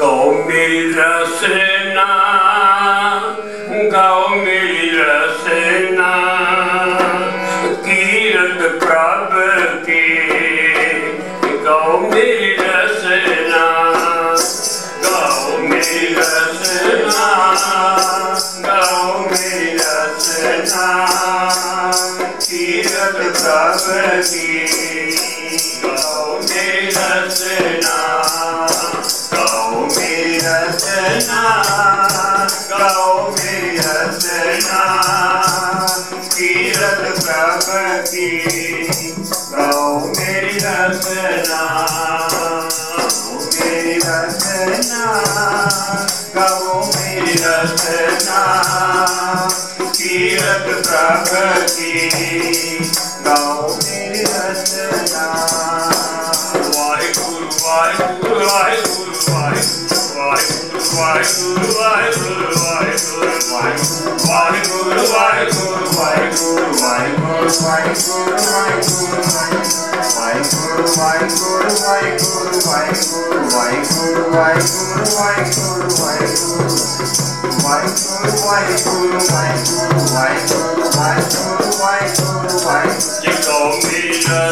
गौमेर सेना गौमेर सेना कीरत प्रभ के गौमेर सेना गौमेर सेना गौमेर सेना कीरत प्रभ के गौमेर सेना हसना गाओ में हसना कीरत प्रकृति गाओ मेरी हसना मेरी हसना गाओ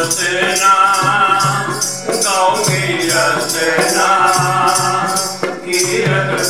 Sena, Gaudi Sena.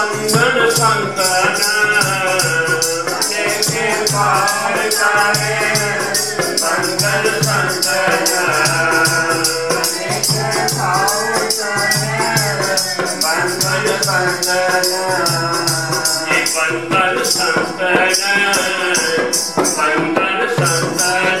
ਬੰਧਨ ਸੰਤਨ ਤੇ ਕੇ ਪਾਰ ਕਰੇ ਬੰਧਨ ਸੰਤਨ ਤੇ ਕੇ ਪਾਰ ਕਰੇ ਬੰਧਨ ਸੰਤਨ ਇਹ ਬੰਧਨ ਸੰਤਨ ਬੰਧਨ ਸੰਤਨ।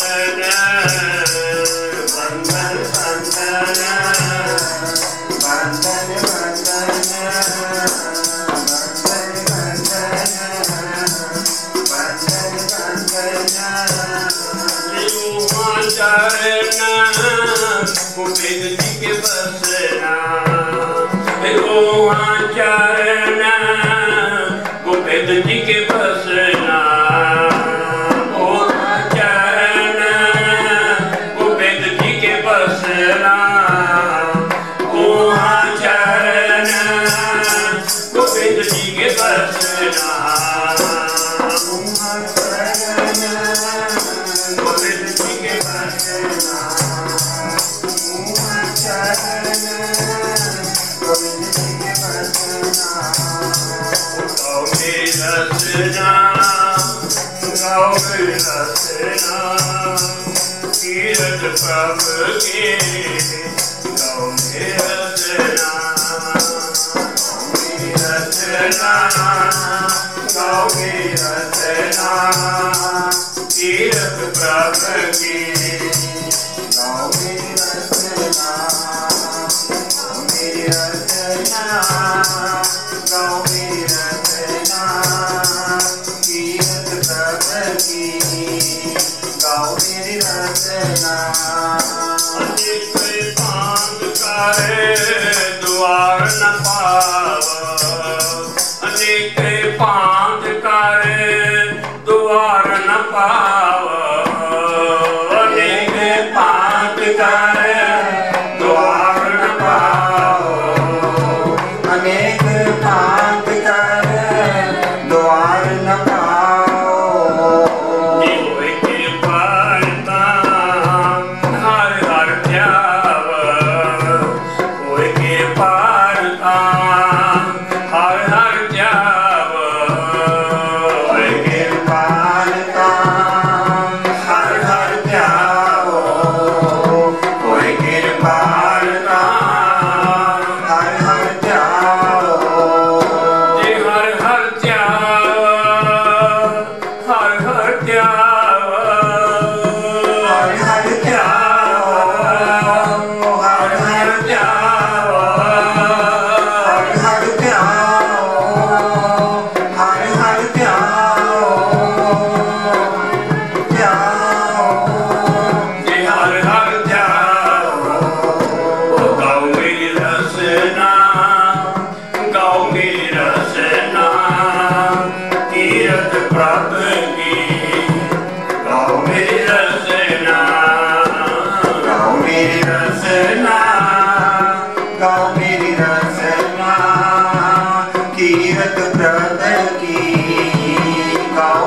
कुटिल निक बसना रोहा चरना कुटिल निक बसना रोहा चरना कुटिल निक बसना रोहा चरना कुटिल निक बसना रोहा चरना कुटिल बसना ਰਸਨਾ ਗਾਉ ਰਸਨਾ ਕੀਰਤ ਪ੍ਰਭ ਕੇ ਗਾਉ ਮੇ ਰਸਨਾ ਮੇ ਰਸਨਾ ਗਾਉ ਮੇ ਰਸਨਾ ਕੀਰਤ ਪ੍ਰਭ ਕੇ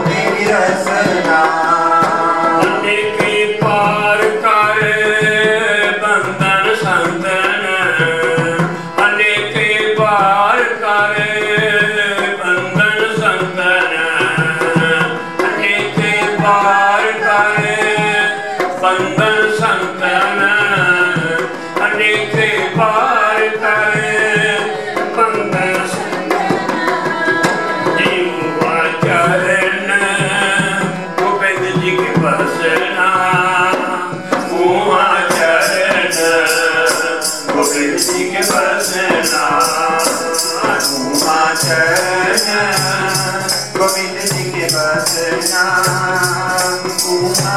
વિરસના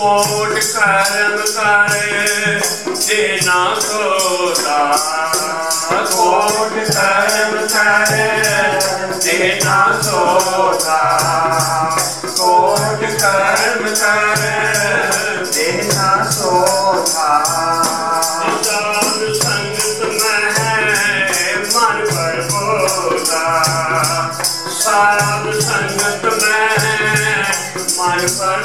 ਕੋਟ ਕਰਨ ਸਾਰੇ ਜੇ ਨਾ ਸੋਤਾ ਕੋਟ ਕਰਨ ਸਾਰੇ ਜੇ ਨਾ ਸੋਤਾ ਕੋਟ ਕਰਨ ਸਾਰੇ मन पर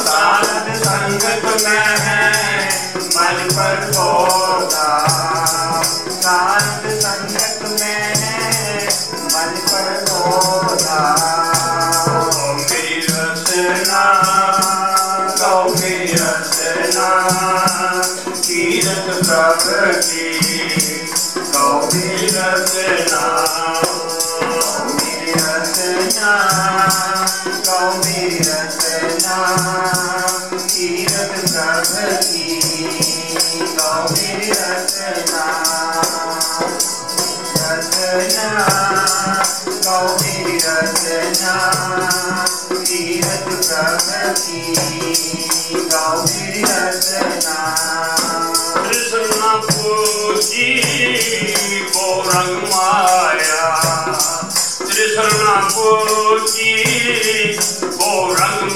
साध संगत में है मन पर होता साध संगत में है मन पर होता मेरी रचना गौरी रचना। कीरत प्रकृति रचना गौरी रचना कीरत प्रकृति गौरी रचना रचना गौरी रचना तीरथ प्रगति गौरी रचना कृष्ण पूजी गौरंग माया कृष्ण पूजी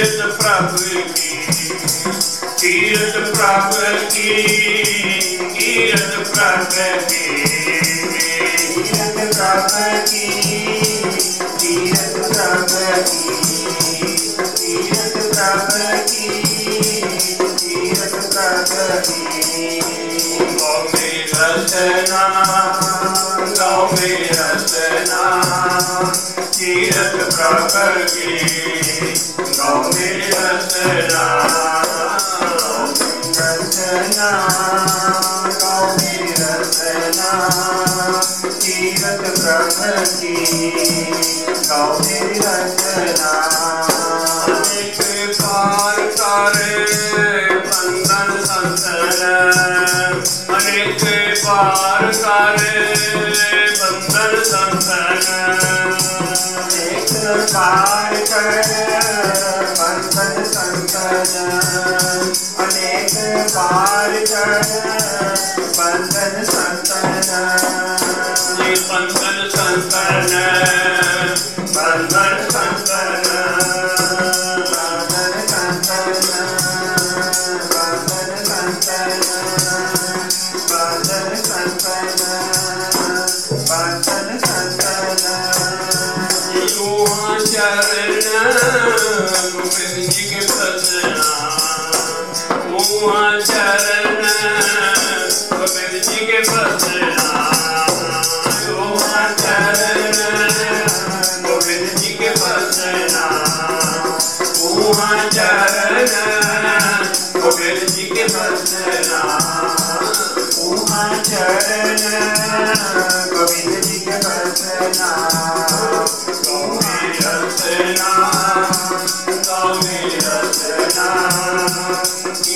is the property. He is the property. He is the property. He is the property. He is the property. He is the property. He is the property. Love me, Rastana. Love me, Rastana. Tirath प्रकृति गौ में रचना रचना गौ में रचना तीरथ प्रकृति गौ Yeah. हुआ चरण गोविंद जी के बसना चरण गोविंद जी के बसना हुआ चरण गोविंद जी के बसना हुआ चरण गोविंद जी के बसना तुम्हें रसना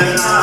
Yeah.